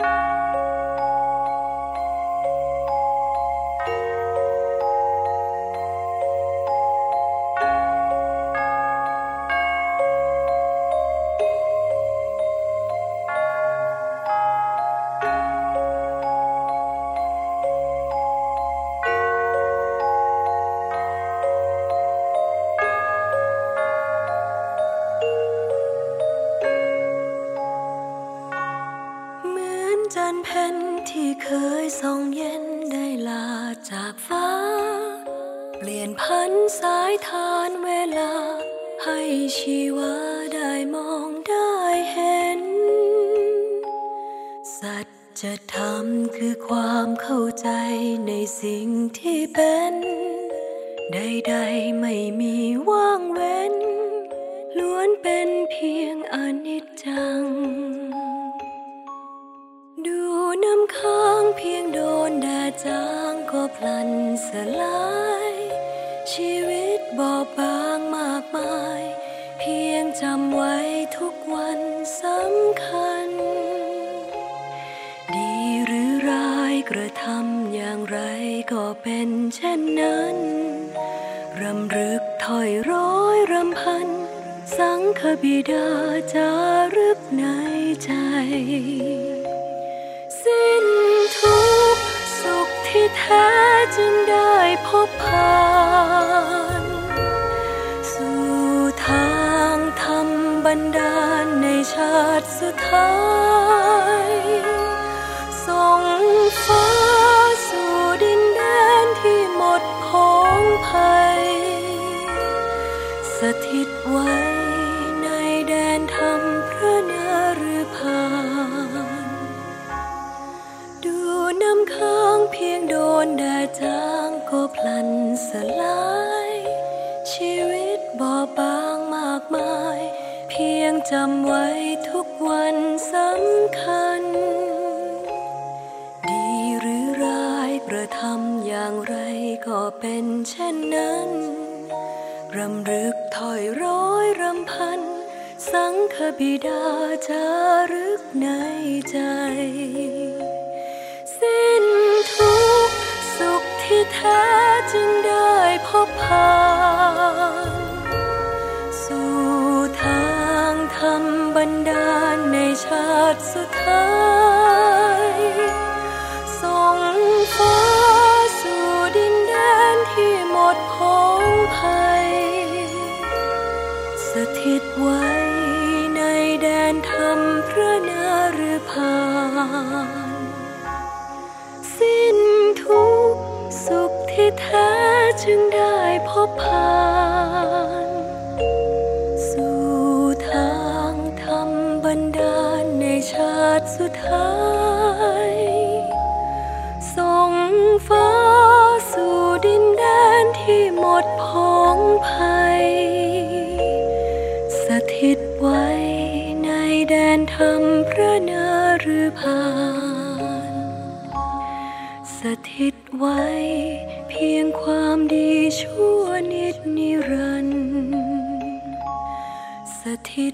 เจันเพ็ญที่เคยส่องเย็นได้ลาจากฟ้า เปลี่ยนพันสายทานเวลา ให้ชีวาได้มองได้เห็น สัจธรรมคือความเข้าใจในสิ่งที่เป็น ใดๆไม่ ดูน้ำค้างเพียงโดนแดดจางก็พลันสลาย ชีวิตบอบบางมากมาย เพียงจำไว้ทุกวันสำคัญ ดีหรือร้ายกระทำอย่างไรก็เป็นเช่นนั้นรำลึกถอยร้อยรำพัน สังฆบิดาจารึกในใจ แท้จึงได้พบผ่านสู่ทางธรรมบันดาลในชาติสุดท้ายส่งฟ้าสู่ดินแดนที่หมดของภัย สถิตไว้ เพียงโดนแดดจางก็พลันสลาย ชีวิตบอบบางมากมาย เพียงจำไว้ทุกวันสำคัญ ดีหรือร้ายกระทำอย่างไรก็เป็นเช่นนั้น รำลึกถอยร้อยรำพัน สังฆบิดาจารึกในใจ สิ้น ที่แท้จึงได้พบผ่านสู่ทางธรรมบันดาลในชาติสุดท้ายส่งฟ้าสู่ดินแดนที่หมดของภัย สถิตไว้ในแดนธรรมพระนฤพา แท้จึงได้พบผ่าน สู่ทางธรรมบันดาลในชาติสุดท้ายส่งฟ้าสู่ดินแดนที่หมดผองภัย สถิตไว้ในแดนธรรมพระนฤพานสถิตไว้ ชั่